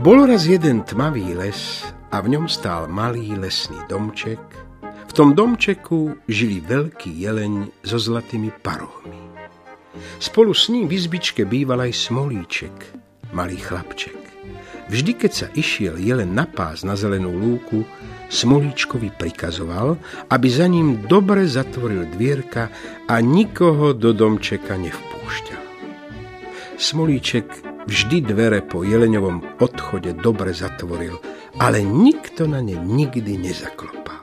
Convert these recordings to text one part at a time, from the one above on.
Bol raz jeden tmavý les a v ňom stál malý lesný domček. V tom domčeku žili veľký jeleň so zlatými parohmi. Spolu s ním v izbičke býval aj smolíček, malý chlapček. Vždy, keď sa išiel jelen na pás na zelenú lúku, Smolíčkovi prikazoval, aby za ním dobre zatvoril dvierka a nikoho do domčeka nevpúšťal. Smolíček Vždy dvere po jeleňovom odchode dobre zatvoril, ale nikto na ne nikdy nezaklopal.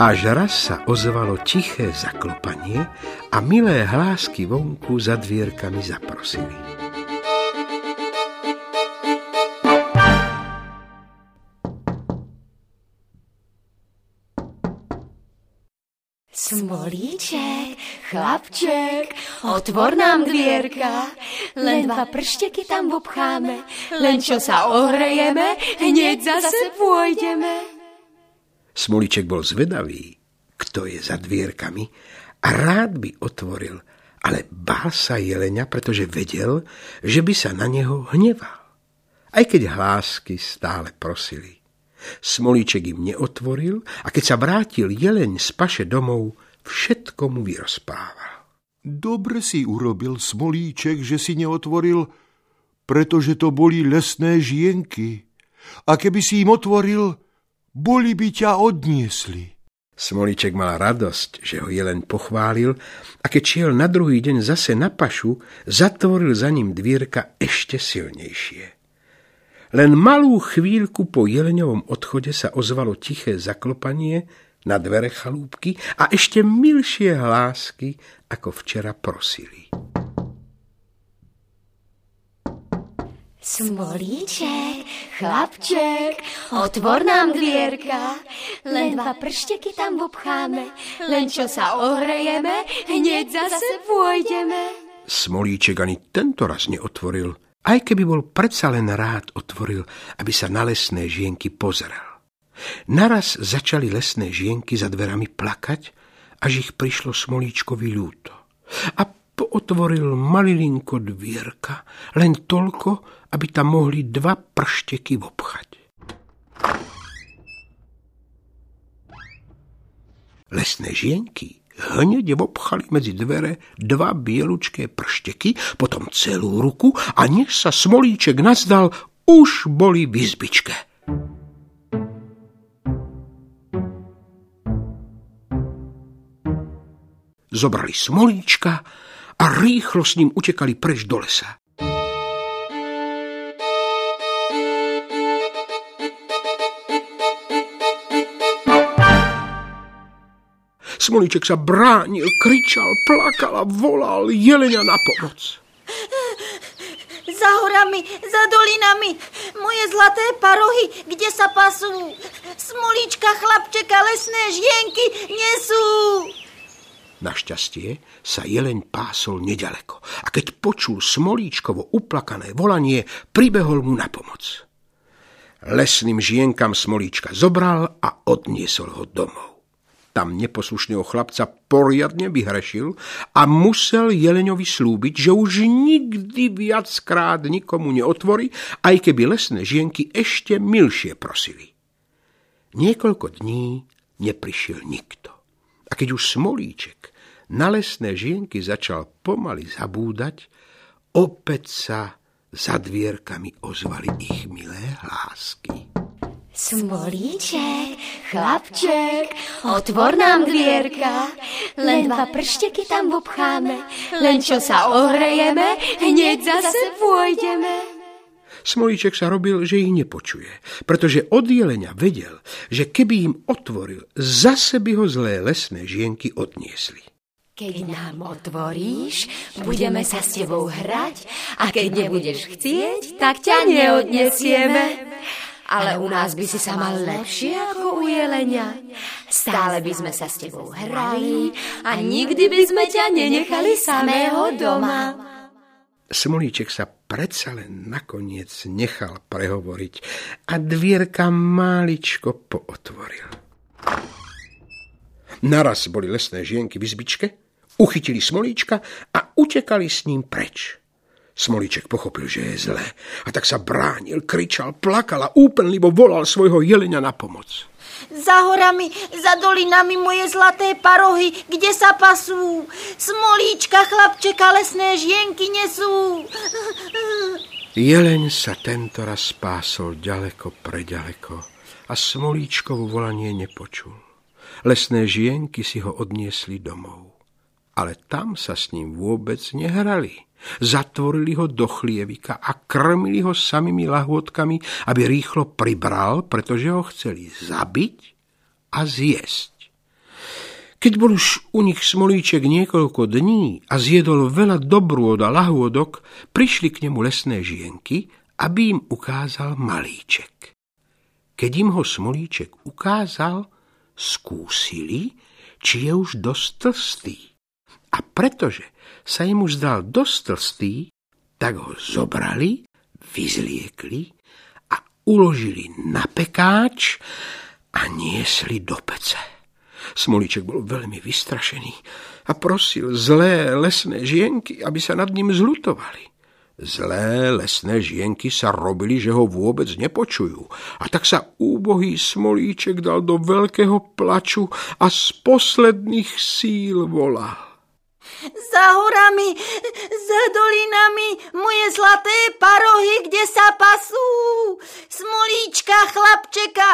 Až raz sa ozvalo tiché zaklopanie a milé hlásky vonku za dvierkami zaprosili. Smolíček, chlapček, otvor nám dvierka, len dva pršteky tam obcháme, len čo sa ohrejeme, hneď zase pôjdeme. Smolíček bol zvedavý, kto je za dvierkami a rád by otvoril, ale bál sa jelenia, pretože vedel, že by sa na neho hneval. Aj keď hlásky stále prosili. Smolíček im neotvoril a keď sa vrátil jeleň z paše domov, všetko mu vyrozprával. Dobre si urobil, Smolíček, že si neotvoril, pretože to boli lesné žienky. A keby si im otvoril, boli by ťa odniesli. Smolíček mal radosť, že ho jeleň pochválil a keď šiel na druhý deň zase na pašu, zatvoril za ním dvierka ešte silnejšie. Len malú chvíľku po jeleňovom odchode sa ozvalo tiché zaklopanie na dvere chalúbky a ešte milšie hlásky, ako včera prosili. Smolíček, chlapček, otvor nám dvierka, len dva pršteky tam obcháme, len čo sa ohrejeme, hneď zase pôjdeme. Smolíček ani tento raz neotvoril, aj keby bol predsa len rád otvoril, aby sa na lesné žienky pozeral. Naraz začali lesné žienky za dverami plakať, až ich prišlo Smolíčkovi ľúto. A pootvoril malilinko dvierka, len toľko, aby tam mohli dva pršteky vopchať. Lesné žienky hneď obchali medzi dvere dva bielučké pršteky, potom celú ruku a než sa smolíček nazdal, už boli v izbičke. Zobrali smolíčka a rýchlo s ním utekali preč do lesa. Smolíček sa bránil, kričal, plakal a volal jelenia na pomoc. Za horami, za dolinami, moje zlaté parohy, kde sa pasú. Smolíčka, chlapčeka, lesné žienky nesú. Našťastie sa jeleň pásol nedaleko a keď počul Smolíčkovo uplakané volanie, pribehol mu na pomoc. Lesným žienkam Smolíčka zobral a odniesol ho domov tam neposlušného chlapca poriadne vyhrešil a musel Jeleňovi slúbiť, že už nikdy viackrát nikomu neotvorí, aj keby lesné žienky ešte milšie prosili. Niekoľko dní neprišiel nikto. A keď už Smolíček na lesné žienky začal pomaly zabúdať, opäť sa za dvierkami ozvali ich milé hlásky. Smolíček, chlapček, otvor nám dvierka, len dva pršteky tam obcháme, len čo sa ohrejeme, hneď zase pôjdeme. Smolíček sa robil, že ich nepočuje, pretože od jelenia vedel, že keby im otvoril, zase by ho zlé lesné žienky odniesli. Keď nám otvoríš, budeme sa s tebou hrať a keď nebudeš chcieť, tak ťa neodnesieme ale u nás by si sa mal lepšie ako u jelenia. Stále by sme sa s tebou hrali a nikdy by sme ťa nenechali samého doma. Smolíček sa predsa len nakoniec nechal prehovoriť a dvierka máličko pootvoril. Naraz boli lesné žienky v izbičke, uchytili Smolíčka a utekali s ním preč. Smolíček pochopil, že je zlé a tak sa bránil, kričal, plakal a úpenlivo volal svojho jelenia na pomoc. Za horami, za dolinami moje zlaté parohy, kde sa pasú. Smolíčka, chlapčeka, lesné žienky nesú. Jeleň sa tento raz spásol ďaleko, preďaleko a Smolíčkovo volanie nepočul. Lesné žienky si ho odniesli domov. Ale tam sa s ním vôbec nehrali. Zatvorili ho do chlievika a krmili ho samými lahôdkami, aby rýchlo pribral, pretože ho chceli zabiť a zjesť. Keď bol už u nich smolíček niekoľko dní a zjedol veľa dobrôd a lahôdok, prišli k nemu lesné žienky, aby im ukázal malíček. Keď im ho smolíček ukázal, skúsili, či je už dosť tlstý. A pretože sa im už zdal dosť tlstý, tak ho zobrali, vyzliekli a uložili na pekáč a niesli do pece. Smolíček bol veľmi vystrašený a prosil zlé lesné žienky, aby sa nad ním zlutovali. Zlé lesné žienky sa robili, že ho vôbec nepočujú. A tak sa úbohý smolíček dal do veľkého plaču a z posledných síl volal. Za horami, za dolinami, moje zlaté parohy, kde sa pasú. Smolíčka, chlapčeka,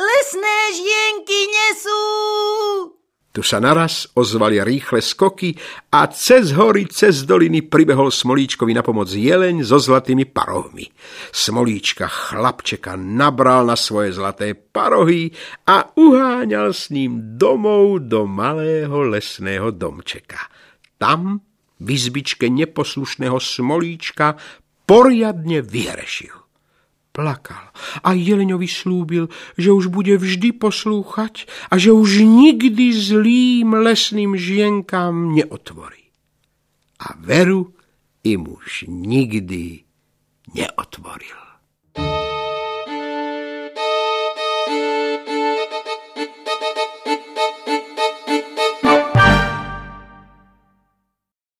lesné žienky nesú. Tu sa naraz ozvali rýchle skoky a cez hory, cez doliny pribehol Smolíčkovi na pomoc jeleň so zlatými parohmi. Smolíčka chlapčeka nabral na svoje zlaté parohy a uháňal s ním domov do malého lesného domčeka. Tam v izbičke neposlušného Smolíčka poriadne vyhrešil plakal a Jeleňovi slúbil, že už bude vždy poslúchať a že už nikdy zlým lesným žienkám neotvorí. A veru im už nikdy neotvoril.